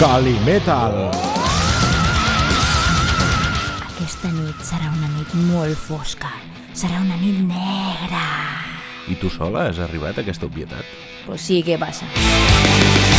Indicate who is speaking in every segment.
Speaker 1: Calimetal.
Speaker 2: Aquesta nit serà una nit molt fosca. Serà una nit negra.
Speaker 1: I tu sola has arribat a aquesta obvietat?
Speaker 2: Pues sí, què passa?
Speaker 3: Was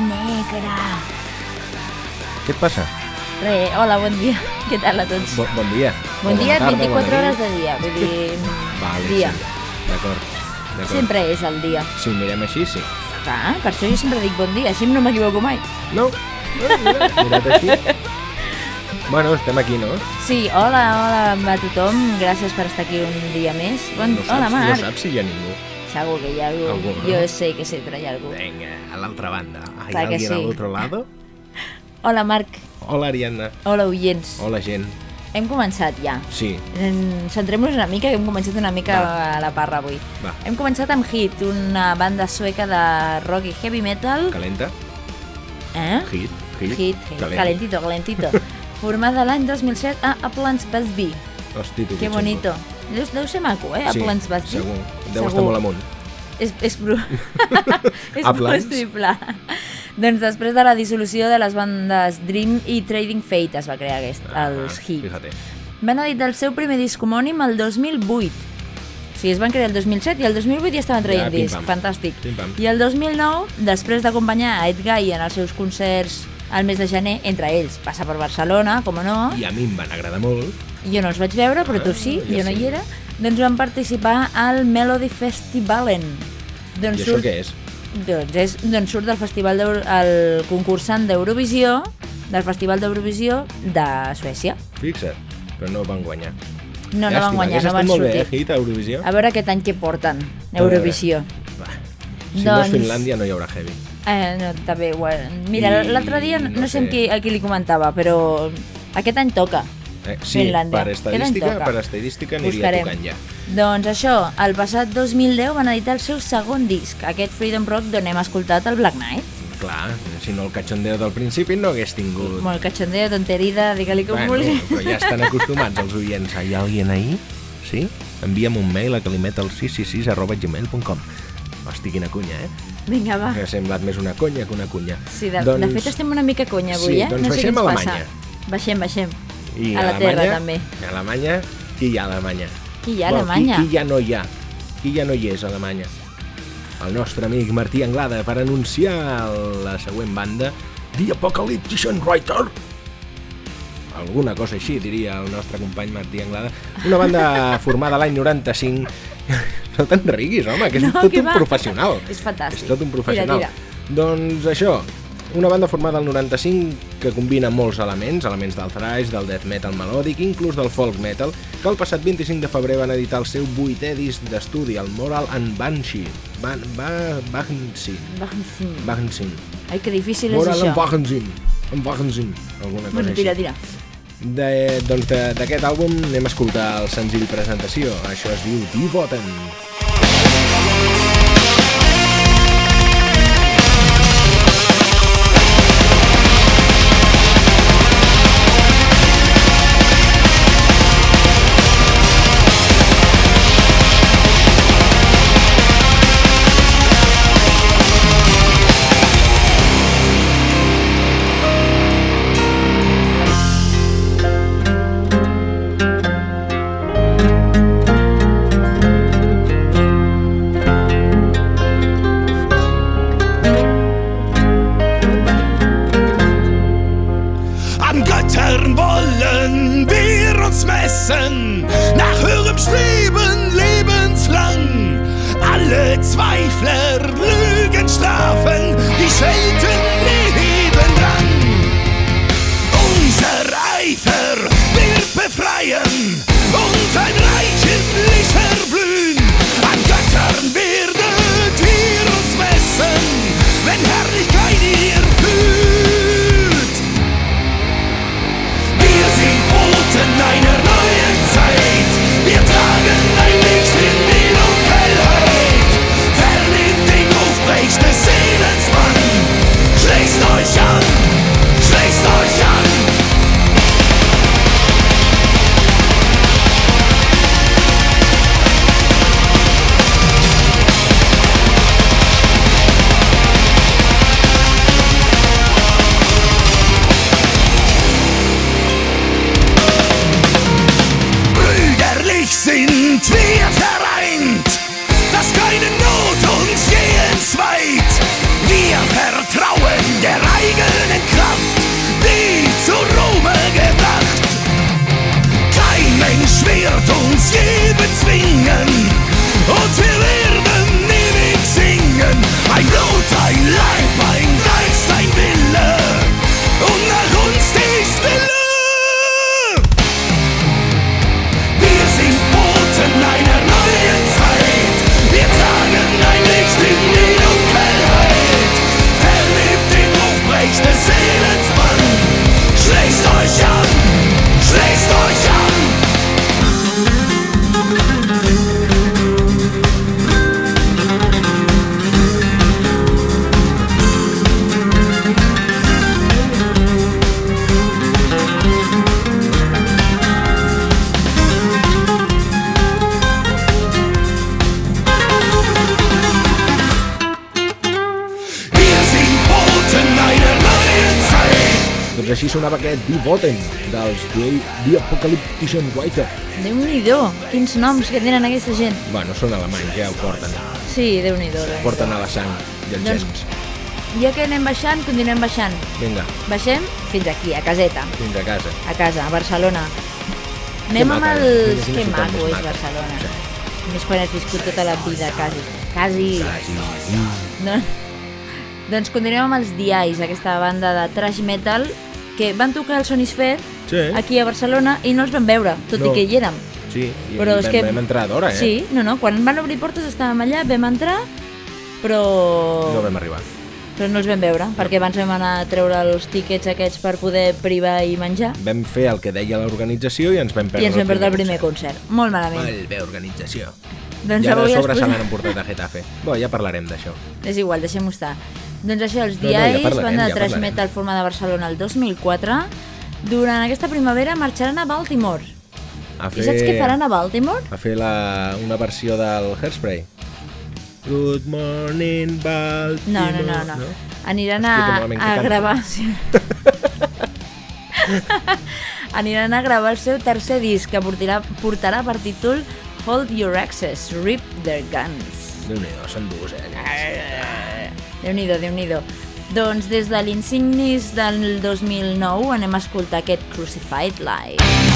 Speaker 2: nit negra.
Speaker 1: Què et passa?
Speaker 2: Re, hola, bon dia. Què tal a tots?
Speaker 1: Bo, bon dia.
Speaker 2: Bon dia,
Speaker 1: tarda,
Speaker 2: 24
Speaker 1: bona
Speaker 2: hores de dia, vull dir...
Speaker 1: Vale,
Speaker 2: dia.
Speaker 1: Sí. D'acord.
Speaker 2: Sempre és el dia.
Speaker 1: Si ho mirem així, sí.
Speaker 2: Ah, per això jo sempre dic bon dia, així no m'equivoco mai.
Speaker 1: No. no mira, mirat així. Bueno, estem aquí, no?
Speaker 2: Sí, hola, hola a tothom, gràcies per estar aquí un dia més. Bon...
Speaker 1: no
Speaker 2: hola,
Speaker 1: saps,
Speaker 2: Marc.
Speaker 1: No saps si hi ha ningú.
Speaker 2: Segur que hi ha algú.
Speaker 1: Algú, no?
Speaker 2: Jo sé que sempre hi ha algú.
Speaker 1: Venga, a l'altra banda. ¿Hay
Speaker 2: Clar que
Speaker 1: alguien
Speaker 2: sí.
Speaker 1: al otro lado?
Speaker 2: Hola, Marc.
Speaker 1: Hola, Ariadna.
Speaker 2: Hola, oients.
Speaker 1: Hola, gent.
Speaker 2: Hem començat ja.
Speaker 1: Sí,
Speaker 2: En- Centrem-nos una mica, que hem començat una mica
Speaker 1: Va.
Speaker 2: a la parra avui.
Speaker 1: va,
Speaker 2: Hem començat amb Hit, una banda sueca de rock i heavy metal.
Speaker 1: calenta.
Speaker 2: Eh?
Speaker 1: Hit, hit.
Speaker 2: Hit, hit.
Speaker 1: calenta.
Speaker 2: calentito, calentito. Formada l'any 2007 a Uplands Busby.
Speaker 1: Hosti, tu,
Speaker 2: Que
Speaker 1: xungo.
Speaker 2: bonito. Deu, deu ser maco, eh?
Speaker 1: Sí,
Speaker 2: Uplands Busby.
Speaker 1: segur. Deu
Speaker 2: Segur.
Speaker 1: estar molt amunt.
Speaker 2: És, és, pro... és possible. Doncs després de la dissolució de les bandes Dream i Trading Fate es va crear aquest, els
Speaker 1: Ah,
Speaker 2: Hit.
Speaker 1: Fíjate.
Speaker 2: Van editar el seu primer disc homònim el 2008. O sigui, es van crear el 2007 i el 2008 ja estaven traient
Speaker 1: Ja,
Speaker 2: disc.
Speaker 1: pam.
Speaker 2: Fantàstic. I el 2009, després d'acompanyar a Ed Guy en els seus concerts al mes de gener, entre ells, passa per Barcelona, com no,
Speaker 1: I a mi em van agradar molt.
Speaker 2: Jo no els vaig veure, però tu
Speaker 1: Ah,
Speaker 2: sí,
Speaker 1: ja
Speaker 2: jo no hi era, doncs van participar al Melody Festivalen.
Speaker 1: I
Speaker 2: Doncs
Speaker 1: això
Speaker 2: surt-
Speaker 1: què és?
Speaker 2: Doncs, és, doncs surt del festival el concursant d'Eurovisió del Festival d'Eurovisió de Suècia.
Speaker 1: Fixa't, però no van guanyar.
Speaker 2: No, no
Speaker 1: Llàstima,
Speaker 2: van guanyar, no van
Speaker 1: molt
Speaker 2: sortir.
Speaker 1: bé, eh, a Eurovisió.
Speaker 2: A veure aquest any què porten, Eurovisió.
Speaker 1: Va. Si no
Speaker 2: Doncs-
Speaker 1: és Finlàndia, no hi haurà heavy.
Speaker 2: Eh, no, també, bueno, mira,
Speaker 1: I
Speaker 2: l'altre dia no,
Speaker 1: no
Speaker 2: no sé amb
Speaker 1: sé.
Speaker 2: qui, a qui li comentava, però aquest any toca.
Speaker 1: Eh, sí,
Speaker 2: Finlàndia.
Speaker 1: per estadística, per estadística aniria
Speaker 2: Buscarem.
Speaker 1: tocant ja.
Speaker 2: Doncs això, el passat 2010 van editar el seu segon disc, aquest Freedom Rock d'on hem escoltat el Black Knight.
Speaker 1: Clar, si no el cachondeo del principi no hagués tingut...
Speaker 2: Molt cachondeo, tonterida, digue-li com vulgui.
Speaker 1: però ja estan acostumats els oients. Hi ha alguien ahí? Sí? Envia'm un mail a calimet al 666 arroba gmail.com Hosti, quina cunya, eh?
Speaker 2: Vinga, va.
Speaker 1: Que ha semblat més una conya que una cunya.
Speaker 2: Sí, de, de fet estem una mica conya avui,
Speaker 1: Sí,
Speaker 2: eh?
Speaker 1: doncs
Speaker 2: no sé
Speaker 1: baixem a
Speaker 2: passa.
Speaker 1: Alemanya.
Speaker 2: Baixem, baixem.
Speaker 1: I
Speaker 2: a la
Speaker 1: Alemanya,
Speaker 2: terra, també.
Speaker 1: A Alemanya, qui hi ha a Alemanya?
Speaker 2: Qui hi ha a Alemanya?
Speaker 1: Qui, qui ja no hi ha? Qui ja no hi és a Alemanya? El nostre amic Martí Anglada per anunciar la següent banda The Apocalyptician Writer alguna cosa així, diria el nostre company Martí Anglada. Una banda formada l'any 95. No te'n riguis, home, que és
Speaker 2: No,
Speaker 1: tot
Speaker 2: que
Speaker 1: un
Speaker 2: va.
Speaker 1: professional.
Speaker 2: És fantàstic.
Speaker 1: És tot un professional.
Speaker 2: Tira,
Speaker 1: Doncs això, una banda formada al 95 que combina molts elements, elements del thrash, del death metal melòdic, inclús del folk metal, que el passat 25 de febrer van editar el seu vuitè disc d'estudi, el Moral and Banshee. Ban, ba, Banshee.
Speaker 2: Wahnsinn.
Speaker 1: Banshee.
Speaker 2: Ai, que difícil és
Speaker 1: Moral and
Speaker 2: això.
Speaker 1: Banshee. And Banshee. Alguna cosa
Speaker 2: Bueno,
Speaker 1: així.
Speaker 2: tira, tira.
Speaker 1: De, doncs de- d'aquest àlbum anem a escoltar el senzill presentació. Això es diu Divoten.
Speaker 4: An
Speaker 1: sonava aquest Divoten dels The, The Apocalyptician Writer.
Speaker 2: Déu-n'hi-do, quins noms que tenen aquesta gent.
Speaker 1: Bueno, són alemanys, ja ho porten.
Speaker 2: Sí, Déu-n'hi-do. Déu
Speaker 1: Porten a la sang i els
Speaker 2: Doncs-
Speaker 1: gens.
Speaker 2: ja que anem baixant, continuem baixant.
Speaker 1: Vinga,
Speaker 2: Baixem fins aquí, a caseta,
Speaker 1: fins a casa.
Speaker 2: a casa, a Barcelona. Anem amb
Speaker 1: maca,
Speaker 2: els... Que maco és
Speaker 1: maca.
Speaker 2: Barcelona. Més quan has viscut tota la vida, quasi. Quasi.
Speaker 1: Quasi.
Speaker 2: No, Doncs continuem amb els Eyes, aquesta banda de trash metal que van tocar al Sonisphere
Speaker 1: Sí.
Speaker 2: aquí a Barcelona i no els vam veure, tot
Speaker 1: No.
Speaker 2: i que hi érem.
Speaker 1: Sí, i
Speaker 2: Però és
Speaker 1: vam,
Speaker 2: que-
Speaker 1: vam entrar d'hora, eh?
Speaker 2: Sí, no, no, quan van obrir portes estàvem allà, vam entrar, però...
Speaker 1: No vam arribar.
Speaker 2: però no els vam veure, perquè abans vam anar a treure els tíquets aquests per poder privar i menjar,
Speaker 1: Vam fer el que deia l'organització i ens vam perdre
Speaker 2: i ens vam perdre el primer concert. Molt malament.
Speaker 1: Molt bé, organització.
Speaker 2: Doncs
Speaker 1: I ara a
Speaker 2: avui
Speaker 1: sobre se l'han emportat a Getafe. Bé, ja parlarem d'això.
Speaker 2: És igual, deixem-ho estar. Doncs això, els
Speaker 1: No, no, ja
Speaker 2: Diaris,
Speaker 1: parlarem,
Speaker 2: banda de
Speaker 1: ja
Speaker 2: trash
Speaker 1: parlarem.
Speaker 2: metal formada a Barcelona el 2004, durant aquesta primavera marxaran a Baltimore.
Speaker 1: A
Speaker 2: I saps què faran a Baltimore?
Speaker 1: A fer la, una versió del Hairspray. Good morning, Baltimore.
Speaker 2: No, no, no, no. Aniran a, a gravar... Aniran a gravar el seu tercer disc que portarà, portarà per títol Hold Your Access, Rip Their Guns.
Speaker 1: Déu-n'hi-do, són durs, eh?
Speaker 2: Déu-n'hi-do, déu nhi déu Doncs des de l'insignis del 2009 anem a escoltar aquest Crucified Live.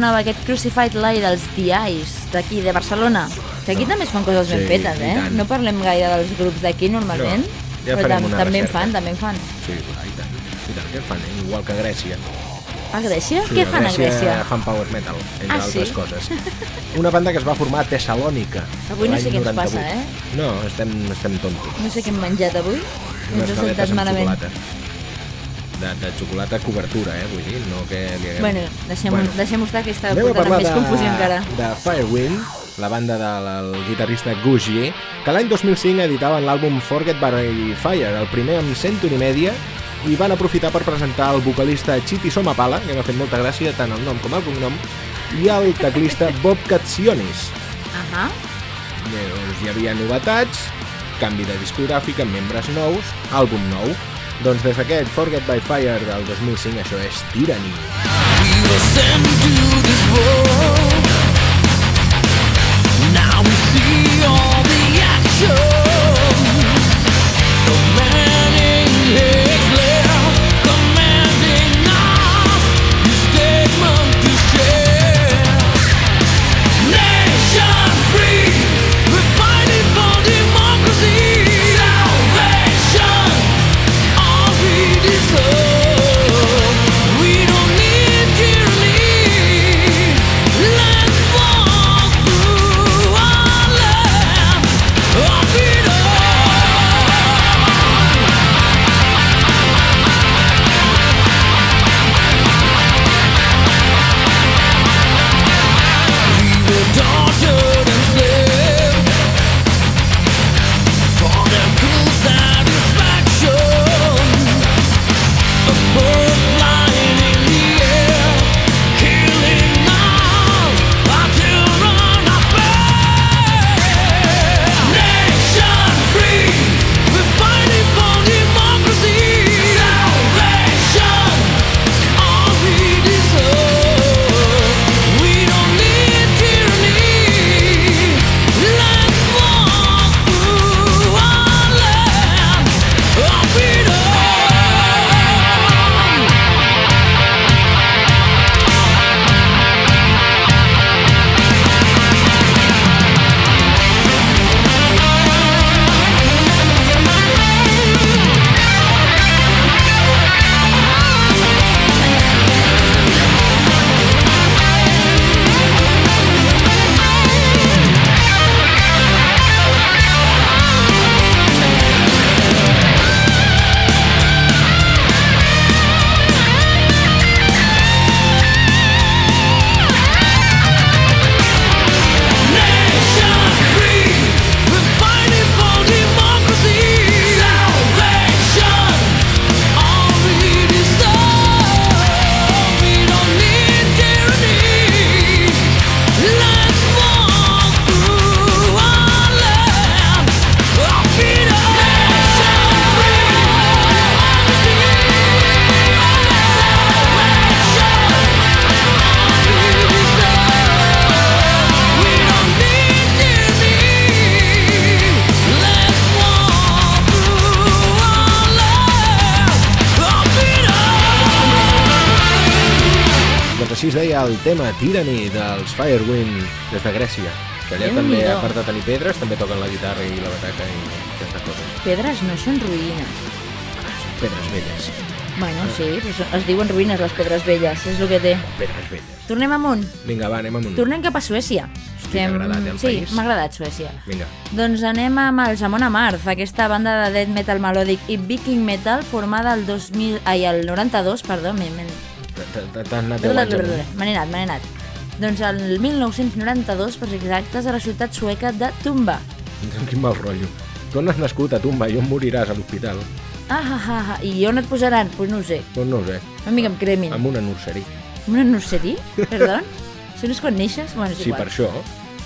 Speaker 2: Sonava aquest Crucified Light dels The Eyes, d'aquí, de Barcelona. Que aquí també es fan coses ben
Speaker 1: Sí,
Speaker 2: fetes,
Speaker 1: i
Speaker 2: eh? No parlem gaire dels grups d'aquí normalment,
Speaker 1: No, ja
Speaker 2: però tam també en fan, també en fan.
Speaker 1: Sí, clar, i tant. I tant, en fan, eh? igual que a Grècia.
Speaker 2: A Grècia?
Speaker 1: Sí,
Speaker 2: Què fan a Grècia?
Speaker 1: fan power metal, entre
Speaker 2: Ah, sí?
Speaker 1: altres coses. Una banda que es va formar a Tessalònica.
Speaker 2: Avui no sé què ens
Speaker 1: 98.
Speaker 2: passa, eh?
Speaker 1: No, estem, estem tontos.
Speaker 2: No sé què hem menjat avui.
Speaker 1: Unes
Speaker 2: Ens
Speaker 1: galetes
Speaker 2: sentat malament.
Speaker 1: xocolata. De, de xocolata cobertura, eh? Vull dir, no que li haguem...
Speaker 2: Bueno, deixem-ho
Speaker 1: Bueno.
Speaker 2: deixem estar, que està portant més
Speaker 1: de,
Speaker 2: confusió encara.
Speaker 1: de Firewind, la banda del el guitarrista Gougier, que l'any 2005 editaven l'àlbum Forget by Fire, el primer amb Century Media, i van aprofitar per presentar el vocalista Chiti Somapala, que m'ha fet molta gràcia tant el nom com el cognom, i el teclista Bob Katsionis.
Speaker 2: Ahà.
Speaker 1: Bé, doncs hi havia novetats, canvi de discogràfic amb membres nous, àlbum nou. Doncs des d'aquest Forget by Fire del 2005 això és Tyranny.
Speaker 4: We were sent to this world. Now we see all the action. Commanding Hitler,
Speaker 1: El tema Tyranny dels Firewind des de Grècia, que allà també,
Speaker 2: Déu-n'hi-do.
Speaker 1: a part de tenir pedres, també toquen la guitarra i la bataca i aquestes coses.
Speaker 2: Pedres no són ruïnes.
Speaker 1: Pedres velles.
Speaker 2: Bueno, sí, pues es diuen ruïnes les pedres velles, és el que té.
Speaker 1: Pedres velles.
Speaker 2: Tornem amunt.
Speaker 1: Vinga, va, anem amunt.
Speaker 2: Tornem cap a Suècia.
Speaker 1: t'ha agradat, eh, el
Speaker 2: sí,
Speaker 1: país?
Speaker 2: m'ha agradat Suècia.
Speaker 1: Vinga.
Speaker 2: Doncs anem amb els Amon Amarth, aquesta banda de death metal melòdic i viking metal formada el 2000, ai, el 92, perdó, m'he-
Speaker 1: T'has anat 10 anys
Speaker 2: me n'he anat, me n'he anat. Doncs el 1992, per ser exactes, a la ciutat sueca de Tumba.
Speaker 1: Quin mal rotllo. Tu on has nascut a Tumba i on moriràs a l'hospital?
Speaker 2: Ah, ah, ah, ah. I on et posaran? Doncs pues no ho sé.
Speaker 1: Doncs no ho sé.
Speaker 2: Una mica em cremin.
Speaker 1: Amb una nurseria.
Speaker 2: Una nurseria? Perdó? Això no és quan neixes? Bueno, és
Speaker 1: Sí,
Speaker 2: igual.
Speaker 1: per això.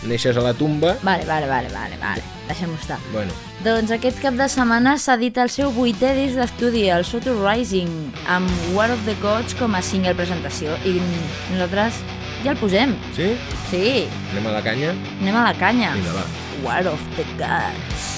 Speaker 1: Neixes a la tumba...
Speaker 2: Vale, vale, vale, vale, vale. Deixem-ho estar.
Speaker 1: Bueno,
Speaker 2: Doncs aquest cap de setmana s'ha dit el seu vuitè disc d'estudi, el Soto Rising, amb War of the Gods com a single presentació. I nosaltres ja el posem.
Speaker 1: sí?
Speaker 2: Sí,
Speaker 1: Anem a la canya?
Speaker 2: anem a la canya.
Speaker 1: Vinga, va.
Speaker 2: War of the Gods.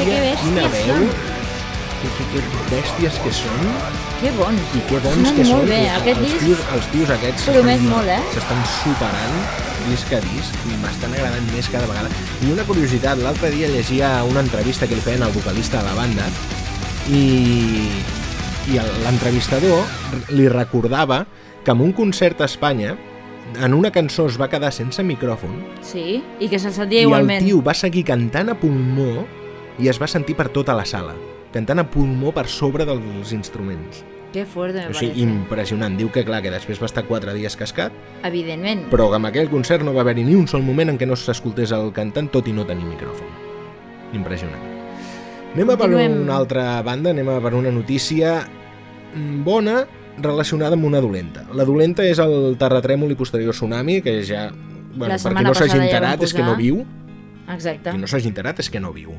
Speaker 1: Potència,
Speaker 2: que
Speaker 1: quina veu. Que, que, que bèsties que són
Speaker 2: Que bons.
Speaker 1: i que bons
Speaker 2: Sonen
Speaker 1: que són.
Speaker 2: bé.
Speaker 1: que
Speaker 2: Aquest
Speaker 1: els,
Speaker 2: disc
Speaker 1: tios, els tios aquests s'estan-
Speaker 2: molt, eh?
Speaker 1: Superant disc a disc i m'estan agradant més cada vegada. I una curiositat, l'altre dia llegia una entrevista que li feien al vocalista de la banda i, i l'entrevistador li recordava que en un concert a Espanya en una cançó es va quedar sense micròfon
Speaker 2: Sí, i que se'l sentia
Speaker 1: i
Speaker 2: igualment.
Speaker 1: el tio va seguir cantant a pulmó i es va sentir per tota la sala cantant a pulmó per sobre dels instruments.
Speaker 2: Que fuerte, me
Speaker 1: o sigui,
Speaker 2: parece.
Speaker 1: impressionant, diu que clar que després va estar 4 dies cascat.
Speaker 2: Evidentment.
Speaker 1: però que en aquell concert no va haver-hi ni un sol moment en què no s'escoltés el cantant tot i no tenir micròfon. Impressionant. Anem a per una altra banda anem a per una notícia mm, bona relacionada amb una dolenta. La dolenta és el terratrèmol i posterior tsunami que ja, bueno, perquè no s'hagi
Speaker 2: passada ja
Speaker 1: enterat és que
Speaker 2: posar.
Speaker 1: no viu.
Speaker 2: Exacte.
Speaker 1: qui no s'hagi enterat és que no viu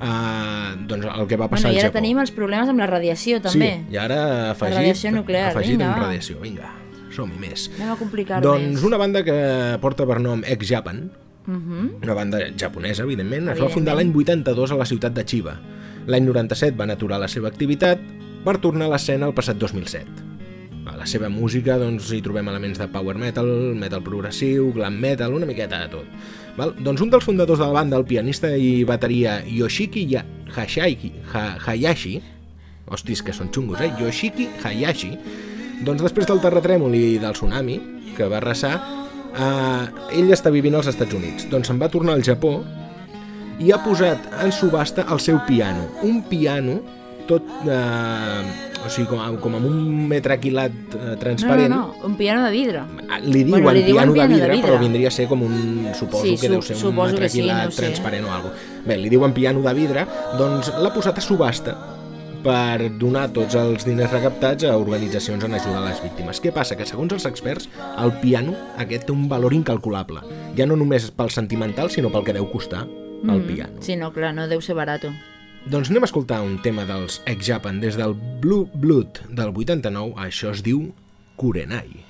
Speaker 1: uh, doncs el que va passar
Speaker 2: Bueno, i
Speaker 1: al
Speaker 2: ara
Speaker 1: Japó
Speaker 2: tenim els problemes amb la radiació, també.
Speaker 1: Sí, i ara afegit,
Speaker 2: radiació nuclear,
Speaker 1: afegit
Speaker 2: vinga,
Speaker 1: amb radiació, vinga, som-hi més.
Speaker 2: Anem a complicar-ho
Speaker 1: Doncs
Speaker 2: més.
Speaker 1: una banda que porta per nom Ex-Japan,
Speaker 2: Mhm.
Speaker 1: una banda japonesa, evidentment, es va
Speaker 2: Evidentment.
Speaker 1: fundar l'any 82 a la ciutat de Chiba. L'any 97 van aturar la seva activitat per tornar a l'escena el passat 2007. A la seva música doncs, hi trobem elements de power metal, metal progressiu, glam metal, una miqueta de tot. Val? Doncs un dels fundadors de la banda, el pianista i bateria Yoshiki Hashaiki, ha Hayashi, hostis, que són xungos, eh? Yoshiki Hayashi, doncs després del terratrèmol i del tsunami que va arrasar, eh, ell està vivint als Estats Units. Doncs se'n va tornar al Japó i ha posat en subhasta el seu piano. Un piano tot... Eh, o sigui, com, com amb un metre quilat eh,
Speaker 2: No, no,
Speaker 1: transparent.
Speaker 2: no, un piano de vidre.
Speaker 1: Li diuen,
Speaker 2: Bueno, li diuen
Speaker 1: piano, de,
Speaker 2: piano de
Speaker 1: vidre,
Speaker 2: vidre.
Speaker 1: però vindria a ser com un... Suposo
Speaker 2: Sí,
Speaker 1: que deu ser un
Speaker 2: que sí,
Speaker 1: metraquilat
Speaker 2: no ho sé.
Speaker 1: transparent o alguna Bé, li diuen piano de vidre, doncs l'ha posat a subhasta per donar tots els diners recaptats a organitzacions en ajuda a les víctimes. Què passa? Que segons els experts, el piano aquest té un valor incalculable. Ja no només pel sentimental, sinó pel que deu costar el piano.
Speaker 2: Sí, no, clar, no deu ser barato.
Speaker 1: Doncs anem a escoltar un tema dels Ex-Japan des del Blue Blood del 89, això es diu Kurenai.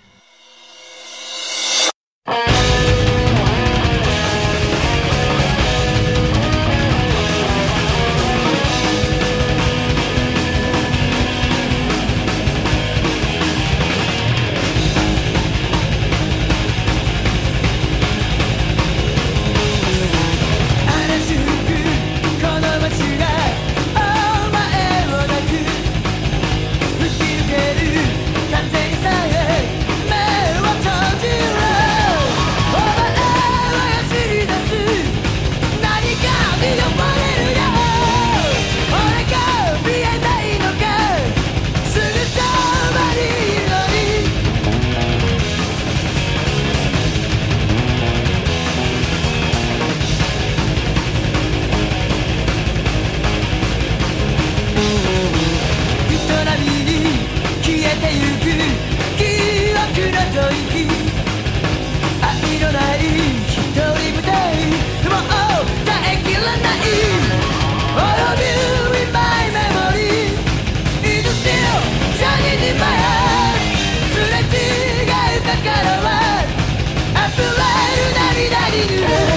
Speaker 1: you.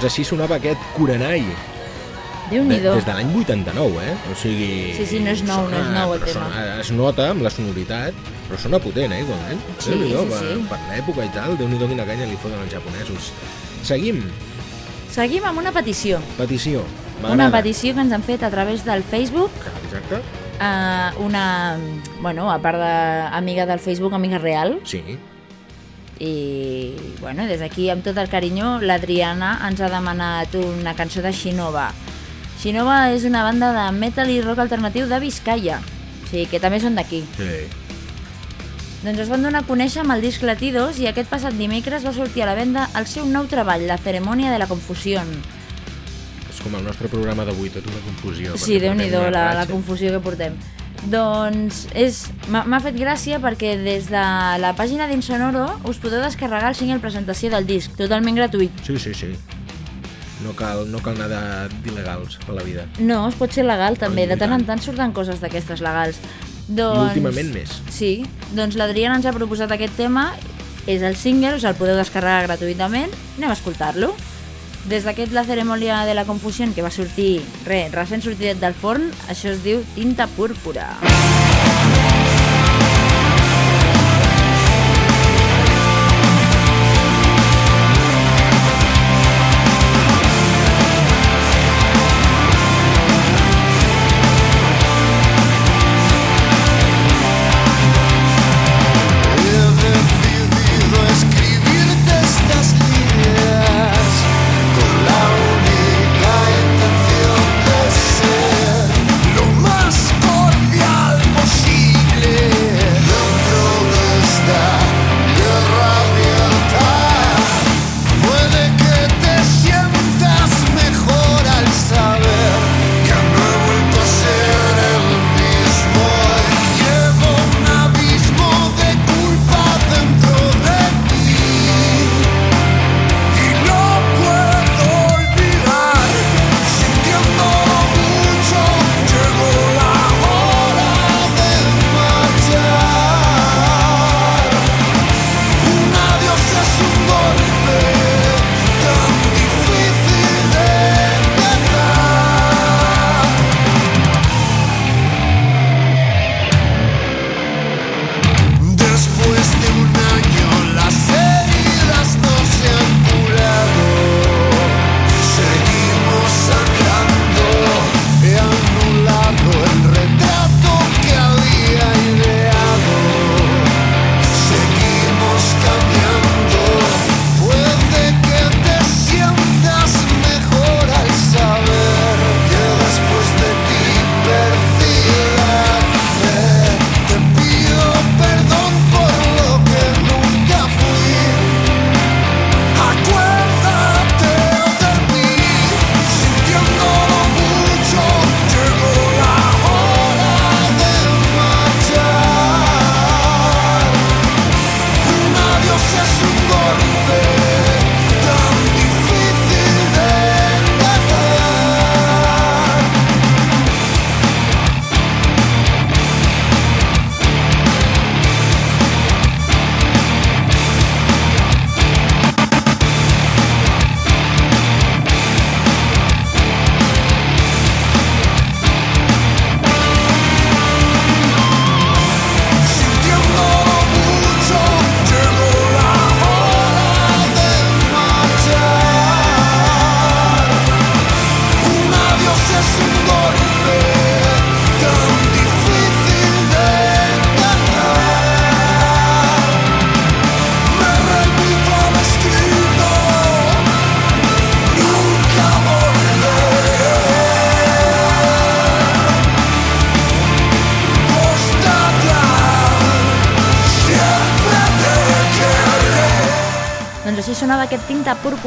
Speaker 1: Doncs així sonava aquest Kurenai, de,
Speaker 2: Déu-n'hi-do.
Speaker 1: des de l'any 89, eh? O sigui...
Speaker 2: Sí, sí, no és nou, no és nou el tema.
Speaker 1: Sona, es nota amb la sonoritat, però sona potent, eh, igualment.
Speaker 2: Sí,
Speaker 1: Déu-n'hi-do,
Speaker 2: sí,
Speaker 1: per,
Speaker 2: sí.
Speaker 1: per l'època i tal, Déu-n'hi-do quina canya li foten els japonesos. Seguim,
Speaker 2: Seguim amb una petició.
Speaker 1: petició.
Speaker 2: Una petició que ens han fet a través del Facebook.
Speaker 1: Exacte,
Speaker 2: Uh, una, bueno, a part d'amiga del Facebook, amiga real.
Speaker 1: sí.
Speaker 2: I, bueno, des d'aquí, amb tot el carinyo, l'Adriana ens ha demanat una cançó de Shinova. Shinova és una banda de metal i rock alternatiu de Vizcaya. O sigui, que també són d'aquí.
Speaker 1: Sí.
Speaker 2: Doncs es van donar a conèixer amb el disc Latidos i aquest passat dimecres va sortir a la venda el seu nou treball, La cerimònia de la confusió.
Speaker 1: És com el nostre programa d'avui, tota una confusió.
Speaker 2: Sí, déu nhi la, la confusió que portem. Doncs és- m'ha fet gràcia perquè des de la pàgina d'Insonoro us podeu descarregar el single presentació del disc, totalment gratuït.
Speaker 1: Sí, sí, sí. No cal, no cal anar d'il·legals a la vida.
Speaker 2: No, es pot ser legal també, de tant en
Speaker 1: tant.
Speaker 2: surten coses d'aquestes legals.
Speaker 1: I
Speaker 2: Doncs...
Speaker 1: últimament més.
Speaker 2: Sí, doncs l'Adriana ens ha proposat aquest tema, és el single, us el podeu descarregar gratuïtament, anem a escoltar-lo. Des d'aquest La cerimònia de la confusió que va sortir, re, recent sortidet del forn, això es diu Tinta Púrpura.
Speaker 3: He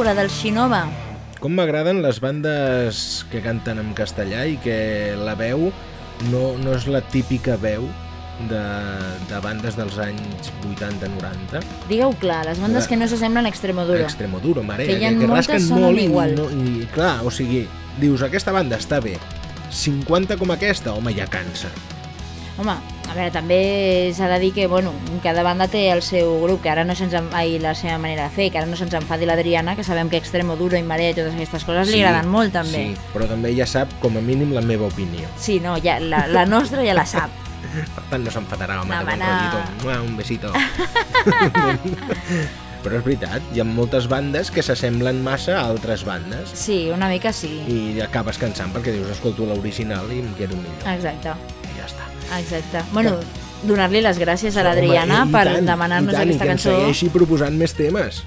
Speaker 2: Púrpura del Shinova.
Speaker 1: Com m'agraden les bandes que canten en castellà i que la veu no, no és la típica veu de, de bandes dels anys 80-90.
Speaker 2: Digueu clar, les bandes
Speaker 1: Clar.
Speaker 2: que no s'assemblen a Extremoduro.
Speaker 1: Extremoduro, marea,
Speaker 2: Que hi ha
Speaker 1: que, que
Speaker 2: moltes
Speaker 1: rasquen molt i,
Speaker 2: igual.
Speaker 1: no, i clar, o sigui, dius, aquesta banda està bé, 50 com aquesta, home, ja cansa.
Speaker 2: Home, a veure, també s'ha de dir que, bueno, cada banda té el seu grup, que ara no se'ns en... ai, la seva manera de fer, que ara no se'ns enfadi l'Adriana, que sabem que Extremo Duro i Marea i totes aquestes coses li agraden molt, també.
Speaker 1: Sí, però també ja sap, com a mínim, la meva opinió.
Speaker 2: Sí, no, ja, la, la nostra ja la sap.
Speaker 1: Per tant, no s'enfadarà, home,
Speaker 2: No,
Speaker 1: de bon
Speaker 2: no.
Speaker 1: un besito. però és veritat, hi ha moltes bandes que s'assemblen massa a altres bandes
Speaker 2: Sí, una mica sí.
Speaker 1: i acabes cansant perquè dius, escolto l'original i em quedo millor.
Speaker 2: Exacte. Exacte. Bueno, donar-li les gràcies a l'Adriana per demanar-nos
Speaker 1: i tant,
Speaker 2: aquesta
Speaker 1: i que
Speaker 2: cançó.
Speaker 1: ens segueixi proposant més temes.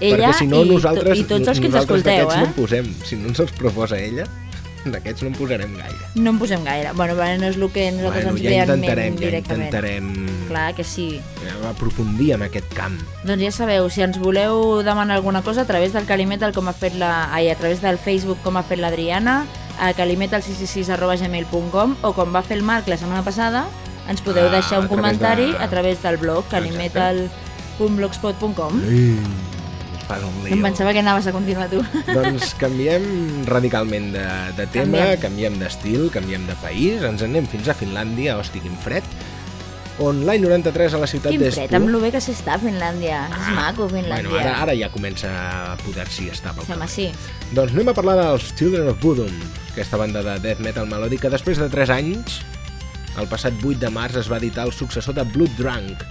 Speaker 2: Ella
Speaker 1: perquè si no
Speaker 2: i,
Speaker 1: nosaltres,
Speaker 2: i tots els que ens escolteu, eh?
Speaker 1: no en posem. Si no ens els proposa ella, d'aquests no en posarem gaire.
Speaker 2: No en posem gaire. Bueno, però no és el que nosaltres
Speaker 1: bueno,
Speaker 2: ens
Speaker 1: ja
Speaker 2: ve en ment
Speaker 1: intentarem, ja
Speaker 2: directament.
Speaker 1: intentarem
Speaker 2: Clar que sí.
Speaker 1: aprofundir en aquest camp.
Speaker 2: Doncs ja sabeu, si ens voleu demanar alguna cosa a través del Calimetal com ha fet la... Ai, a través del Facebook com ha fet l'Adriana, a calimetal666 arroba gmail.com o com va fer el Marc la setmana passada, ens podeu
Speaker 1: Ah,
Speaker 2: deixar
Speaker 1: a
Speaker 2: un
Speaker 1: través
Speaker 2: comentari
Speaker 1: de-
Speaker 2: a través del blog calimetal.blogspot.com
Speaker 1: Ui, fas un lío.
Speaker 2: Em pensava que anaves a continuar tu.
Speaker 1: Doncs canviem radicalment de, de tema,
Speaker 2: Canviem.
Speaker 1: canviem d'estil, canviem de país, ens anem fins a Finlàndia, hosti, quin fred, on l'any 93 a la ciutat
Speaker 2: Quin
Speaker 1: d'Espoo...
Speaker 2: fred, amb lo bé que s'està a Finlàndia. És maco, Finlàndia.
Speaker 1: Bueno, ara, ara ja comença a poder-s'hi estar pel
Speaker 2: home, sí.
Speaker 1: Doncs anem a parlar dels Children of Bodom, aquesta banda de death metal melòdic que després de 3 anys, el passat 8 de març es va editar el successor de Blood Drunk,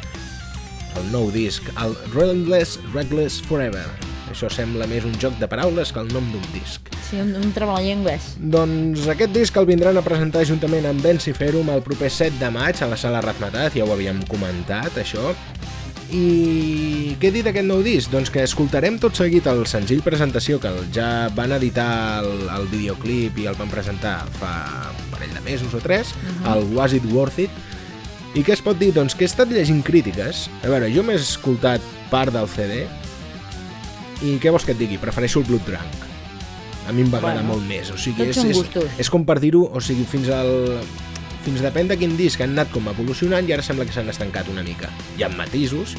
Speaker 1: el nou disc, el Relentless Reckless Forever. Això sembla més un joc de paraules que el nom d'un disc.
Speaker 2: Sí, un, un treballengues.
Speaker 1: Doncs aquest disc el vindran a presentar juntament amb Ben Ciferum el proper 7 de maig a la sala Razmataz, ja ho havíem comentat, això. I què dir d'aquest nou disc? Doncs que escoltarem tot seguit el senzill presentació que ja van editar el, el videoclip i el van presentar fa un parell de mesos o tres, el Was It Worth It, i què es pot dir? Doncs que he estat llegint crítiques. A veure, jo m'he escoltat part del CD i què vols que et digui? Prefereixo el Blood Drunk. A mi em va agradar
Speaker 2: Bueno,
Speaker 1: molt més. O sigui, és, és, és com per dir-ho, o sigui, fins al... Fins depèn de quin disc han anat com evolucionant i ara sembla que s'han estancat una mica. Hi ha matisos,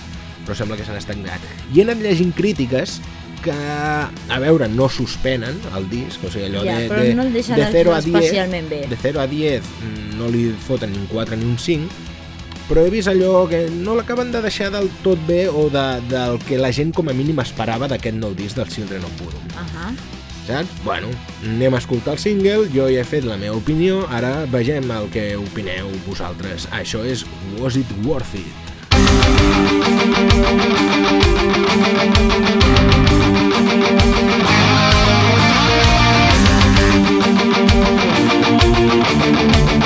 Speaker 1: però sembla que s'han estancat. I he anat llegint crítiques que, a veure, no suspenen el disc, o sigui, allò
Speaker 2: Ja,
Speaker 1: de, de,
Speaker 2: no
Speaker 1: de 0 a 10,
Speaker 2: especialment bé.
Speaker 1: de 0 a 10 mm, no li foten ni un 4 ni un 5, però he vist allò que no l'acaben de deixar del tot bé o de, del que la gent com a mínim esperava d'aquest nou disc del Children of Bodom.
Speaker 2: Uh -huh.
Speaker 1: Saps? Bueno, anem a escoltar el single, jo ja he fet la meva opinió, ara vegem el que opineu vosaltres. Això és Was It Worth It?
Speaker 3: Thank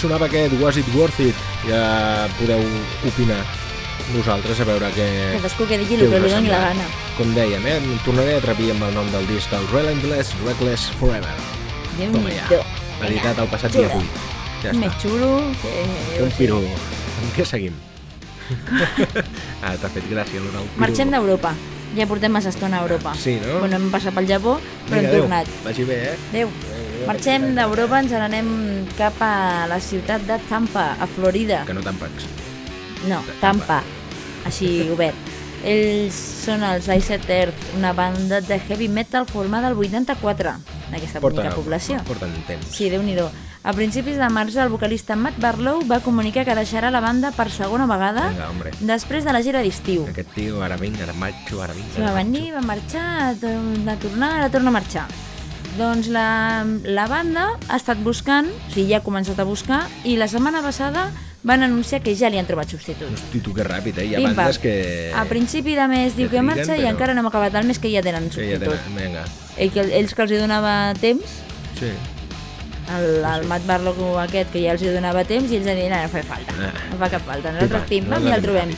Speaker 1: sonava aquest Was It Worth It. Ja podeu opinar vosaltres a veure què...
Speaker 2: Cadascú que digui el que li doni la gana.
Speaker 1: Com dèiem, eh? Tornaré a trepir amb el nom del disc, el Relentless Reckless Forever.
Speaker 2: déu
Speaker 1: Toma
Speaker 2: nhi
Speaker 1: ja. Editat el passat dia 8. Ja
Speaker 2: Més
Speaker 1: està.
Speaker 2: xulo que... jo
Speaker 1: Un piro. Amb què seguim? ah, t'ha fet gràcia, allò del.
Speaker 2: Marxem d'Europa. Ja portem massa estona a Europa.
Speaker 1: Sí, no?
Speaker 2: Bueno, hem passat pel Japó, però
Speaker 1: Vinga,
Speaker 2: hem
Speaker 1: adéu.
Speaker 2: tornat.
Speaker 1: Vagi bé, eh?
Speaker 2: Adéu. Marxem d'Europa, ens n'anem cap a la ciutat de Tampa, a Florida.
Speaker 1: Que no t'empacs.
Speaker 2: No, Tampa, així obert. Ells són els Iced Earth, una banda de heavy metal formada al 84, d'aquesta bonica població.
Speaker 1: Porten temps.
Speaker 2: Sí, déu nhi A principis de març, el vocalista Matt Barlow va comunicar que deixarà la banda per segona vegada
Speaker 1: Vinga, hombre.
Speaker 2: després de la gira d'estiu.
Speaker 1: Aquest tio, ara vinc, ara marxo, ara vinc.
Speaker 2: Sí, va venir, va marxar, va tornar, ara torna a marxar. Doncs la, la banda ha estat buscant, o sigui, ja ha començat a buscar, i la setmana passada van anunciar que ja li han trobat substitut.
Speaker 1: Hosti, tu que ràpid, eh? Hi ha
Speaker 2: Pim,
Speaker 1: bandes que...
Speaker 2: A principi de mes diu
Speaker 1: que
Speaker 2: que marxa i
Speaker 1: però-
Speaker 2: encara no hem acabat el mes que ja tenen
Speaker 1: Que ja
Speaker 2: substitut.
Speaker 1: tenen... Vinga.
Speaker 2: Ell, que, ells que els hi donava temps,
Speaker 1: Sí.
Speaker 2: el, el Matt Barlow aquest que ja els hi donava temps i ells aniran, no fa falta,
Speaker 1: Ah.
Speaker 2: no fa cap falta. Nosaltres
Speaker 1: pam,
Speaker 2: pim, pam,
Speaker 1: no
Speaker 2: ja el trobem.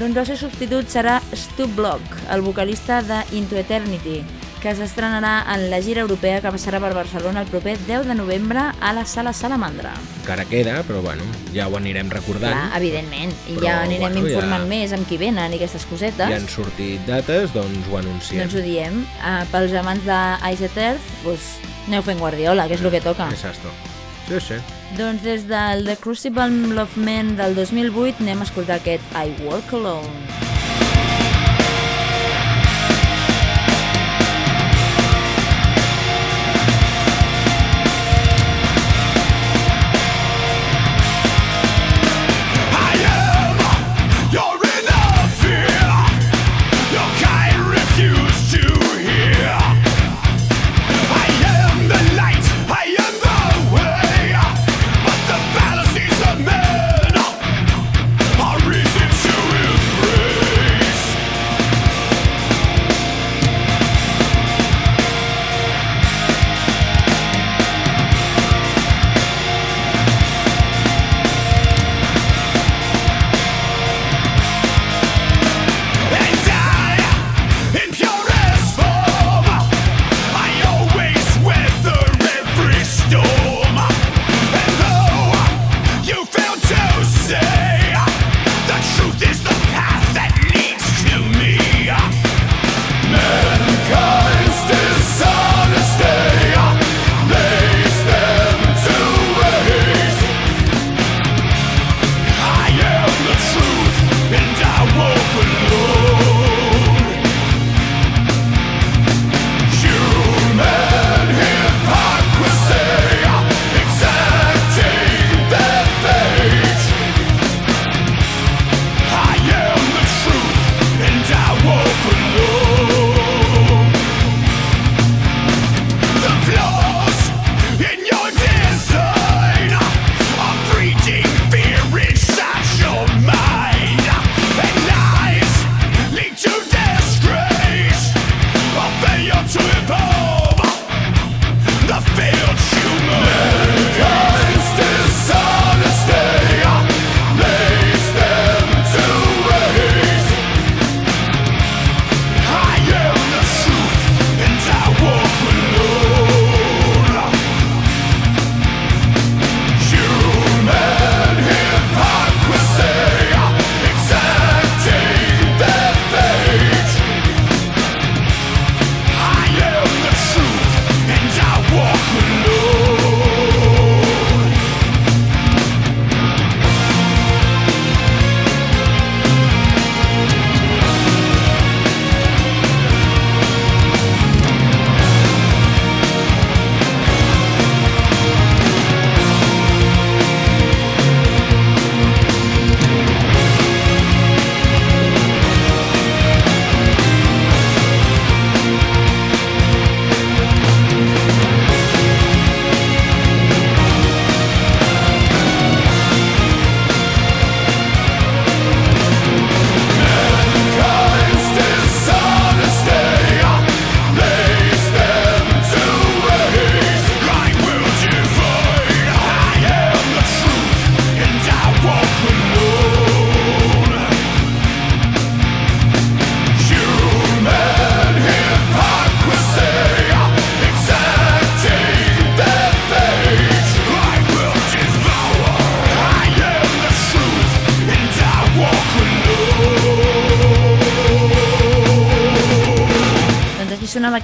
Speaker 2: Doncs el seu substitut serà Stu Block, el vocalista de Into Eternity, que s'estrenarà en la gira europea que passarà per Barcelona el proper 10 de novembre a la Sala Salamandra.
Speaker 1: Encara queda, però bueno, ja ho anirem recordant.
Speaker 2: Clar, evidentment, i
Speaker 1: Però,
Speaker 2: ja anirem
Speaker 1: bueno,
Speaker 2: informant
Speaker 1: ja-
Speaker 2: més amb qui venen i aquestes cosetes.
Speaker 1: Ja han sortit dates, doncs ho anunciem.
Speaker 2: Doncs ho diem. Uh, pels amants de Ice Earth, doncs, aneu fent guardiola, que és el que toca.
Speaker 1: Exacto. Sí, sí.
Speaker 2: Doncs des del The Crucible Love Man del 2008 anem a escoltar aquest I Walk Alone.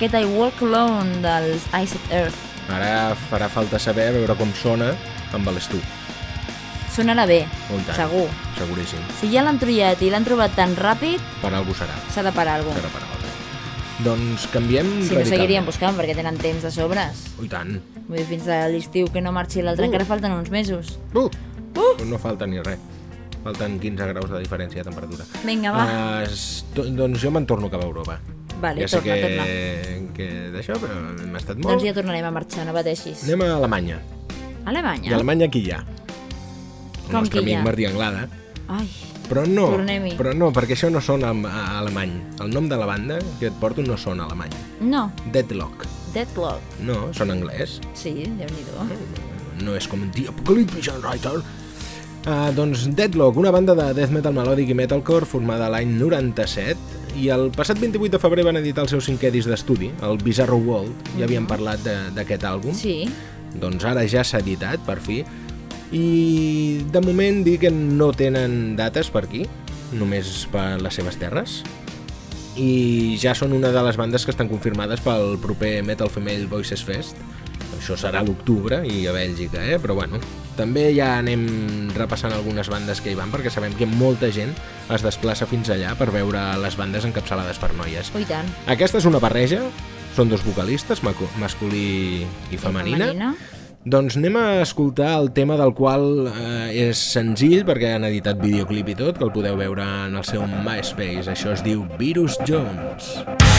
Speaker 2: Aquest I Walk Alone dels Iced Earth.
Speaker 1: Ara farà falta saber veure com sona amb l'estú.
Speaker 2: Sonarà bé,
Speaker 1: tant.
Speaker 2: segur.
Speaker 1: Seguríssim.
Speaker 2: Si ja l'han trollat i l'han trobat tan ràpid,
Speaker 1: Per algú serà.
Speaker 2: s'ha de parar alguna
Speaker 1: Serà per algú. Doncs canviem
Speaker 2: Si no seguirien buscant perquè tenen temps de sobres.
Speaker 1: Oh, i tant.
Speaker 2: Vull dir, fins a l'estiu que no marxi l'altre
Speaker 1: Uh.
Speaker 2: encara falten uns mesos.
Speaker 1: Uh! uh! No falta ni res. Falten 15 graus de diferència de temperatura.
Speaker 2: Vinga, va.
Speaker 1: Uh, doncs jo me'n torno cap a Europa.
Speaker 2: Vale,
Speaker 1: ja sé
Speaker 2: torna,
Speaker 1: que,
Speaker 2: torna.
Speaker 1: que d'això, però hem estat molt...
Speaker 2: Doncs ja tornarem a marxar, no pateixis.
Speaker 1: Anem a Alemanya.
Speaker 2: Alemanya?
Speaker 1: I a Alemanya qui hi ha? El
Speaker 2: Com
Speaker 1: nostre
Speaker 2: qui hi
Speaker 1: amic
Speaker 2: ha?
Speaker 1: Martí Anglada.
Speaker 2: Ai,
Speaker 1: Però no, però no, perquè això no sona a alemany. El nom de la banda que et porto no sona alemany.
Speaker 2: no,
Speaker 1: Deadlock.
Speaker 2: Deadlock.
Speaker 1: No, sona anglès.
Speaker 2: Sí, déu-n'hi-do.
Speaker 1: No és com The Apocalypse Writer. Uh, doncs Deadlock, una banda de death metal melòdic i metalcore formada l'any 97 i el passat 28 de febrer van editar el seu cinquè disc d'estudi, el Bizarro World. Ja havíem parlat de- d'aquest àlbum.
Speaker 2: Sí,
Speaker 1: Doncs ara ja s'ha editat, per fi. I de moment dir que no tenen dates per aquí, només per les seves terres. I ja són una de les bandes que estan confirmades pel proper Metal Female Voices Fest. Això serà l'octubre i a Bèlgica, eh? Però bueno, també ja anem repassant algunes bandes que hi van perquè sabem que molta gent es desplaça fins allà per veure les bandes encapçalades per noies.
Speaker 2: ui tant.
Speaker 1: Aquesta és una barreja, són dos vocalistes, masculí i femenina.
Speaker 2: Femenina.
Speaker 1: Doncs anem a escoltar el tema del qual eh, és senzill perquè han editat videoclip i tot, que el podeu veure en el seu MySpace. Això es diu Virus Jones.
Speaker 3: Virus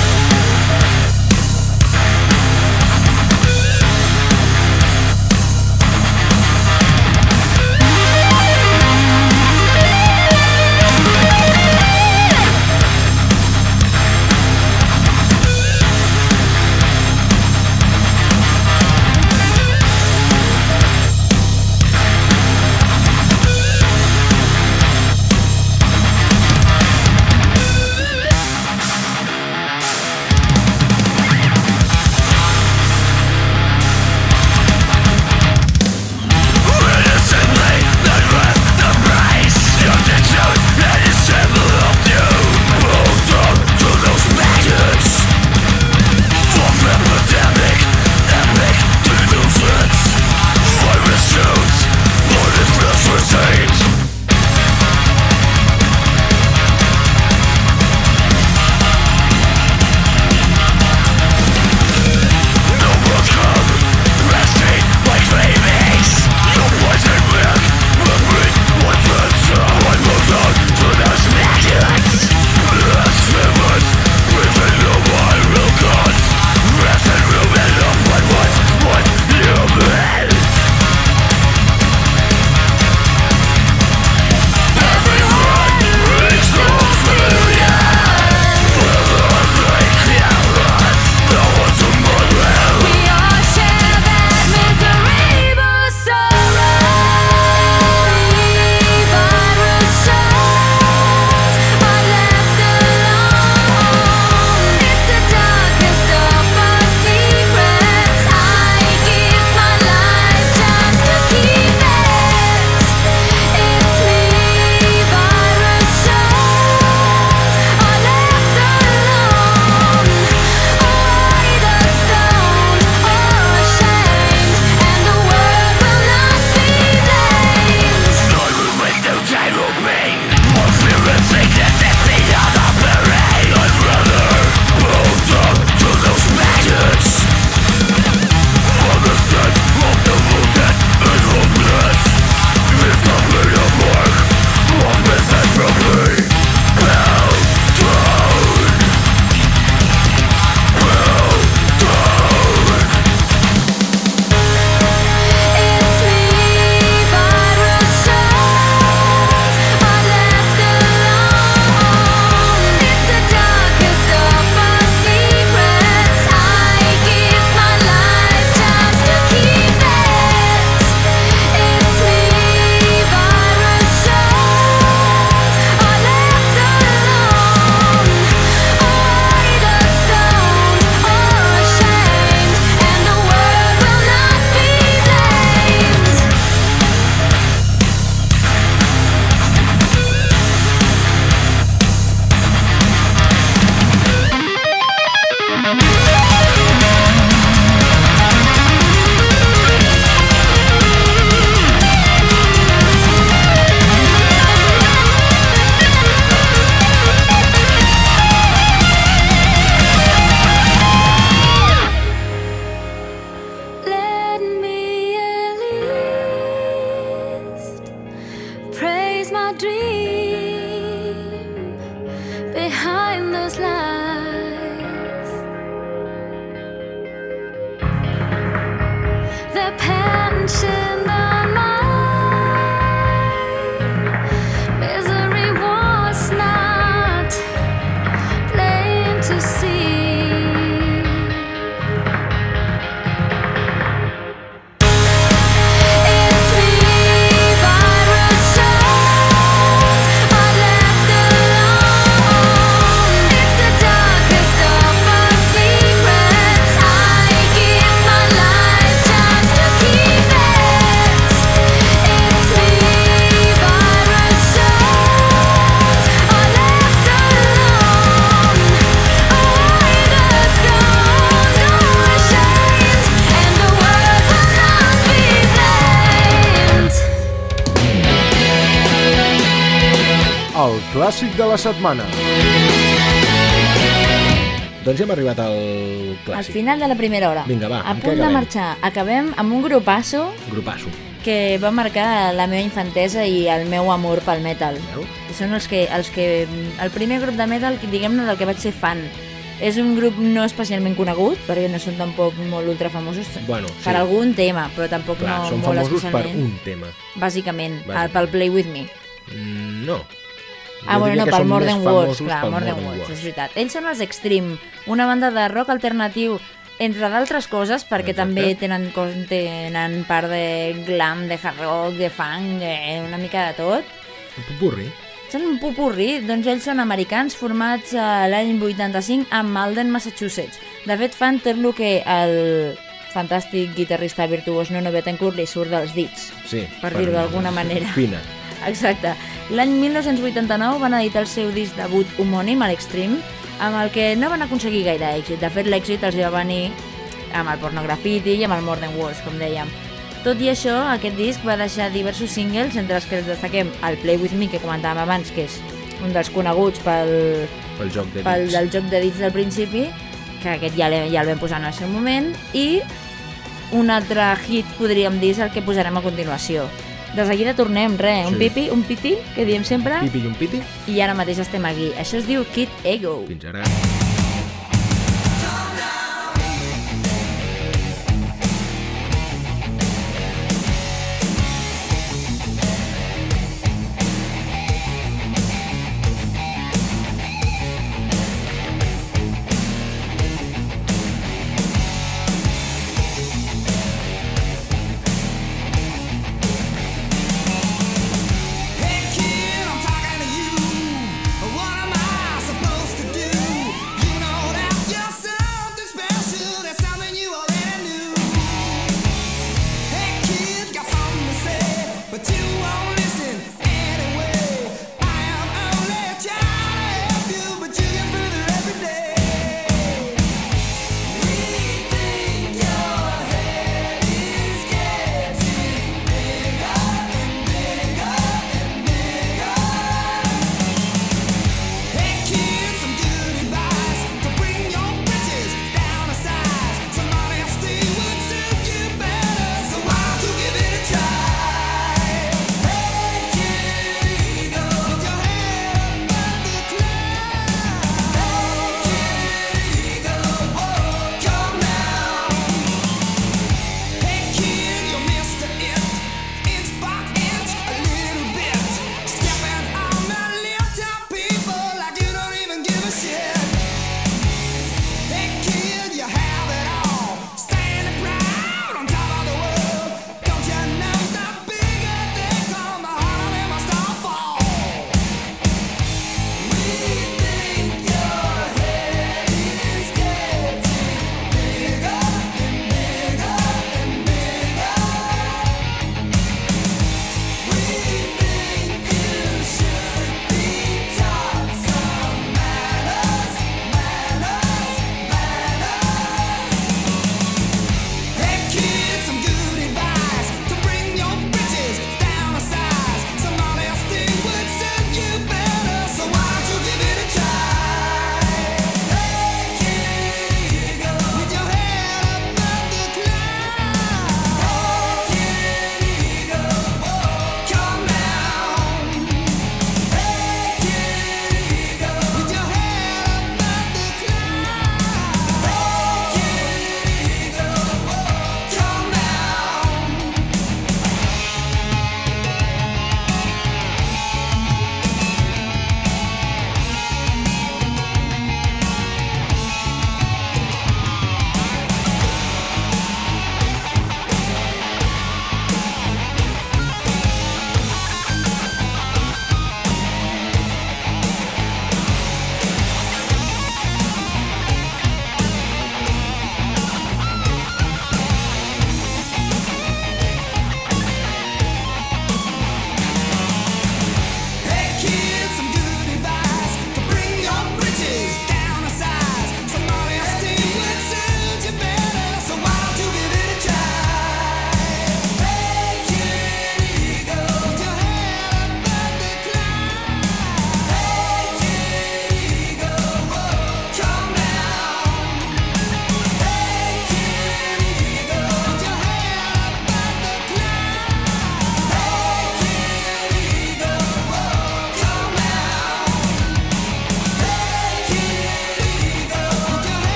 Speaker 1: setmana. Doncs ja hem arribat al
Speaker 2: Al
Speaker 1: clàssic.
Speaker 2: final de la primera hora.
Speaker 1: Vinga, va,
Speaker 2: A punt de marxar. Acabem amb un grupasso
Speaker 1: Grupasso.
Speaker 2: que va marcar la meva infantesa i el meu amor pel metal.
Speaker 1: Veus?
Speaker 2: Són els que, els que... El primer grup de metal, diguem-ne, del que vaig ser fan. És un grup no especialment conegut, perquè no són tampoc molt ultra famosos.
Speaker 1: Bueno, sí.
Speaker 2: Per algun tema, però tampoc
Speaker 1: Clar,
Speaker 2: no
Speaker 1: són
Speaker 2: molt
Speaker 1: famosos per
Speaker 2: especialment.
Speaker 1: un tema.
Speaker 2: Bàsicament,
Speaker 1: Bàsicament.
Speaker 2: el, pel Play With Me.
Speaker 1: No.
Speaker 2: Ah, bueno, no, pel Words,
Speaker 1: famosos
Speaker 2: clar, Words,
Speaker 1: Than
Speaker 2: és veritat. Ells són els Extreme, una banda de rock alternatiu, entre d'altres coses, perquè
Speaker 1: Exacte.
Speaker 2: també tenen, tenen part de glam, de hard rock, de funk, de una mica de tot.
Speaker 1: Un popurri.
Speaker 2: Són un popurri, doncs ells són americans formats a l'any 85 a Malden, Massachusetts. De fet, fan tot el que el fantàstic guitarrista virtuós Nono Betancourt li surt dels dits.
Speaker 1: Sí.
Speaker 2: Per dir-ho d'alguna manera.
Speaker 1: Fina.
Speaker 2: Exacte. L'any 1989 van editar el seu disc debut homònim a l'Extreme, amb el que no van aconseguir gaire èxit. De fet, l'èxit els va venir amb el Pornografiti i amb el More Than Words, com dèiem. Tot i això, aquest disc va deixar diversos singles, entre els que els destaquem el Play With Me, que comentàvem abans, que és un dels coneguts pel,
Speaker 1: Pel joc de
Speaker 2: pel
Speaker 1: dits.
Speaker 2: del joc de dits del principi, que aquest ja, ja el vam posar en el seu moment, i un altre hit, podríem dir, és el que posarem a continuació. De seguida tornem, re, un
Speaker 1: Sí.
Speaker 2: pipi, un piti, que diem sempre,
Speaker 1: Pipi i un piti.
Speaker 2: i ara mateix estem aquí. Això es diu Kid Ego.
Speaker 1: Fins ara.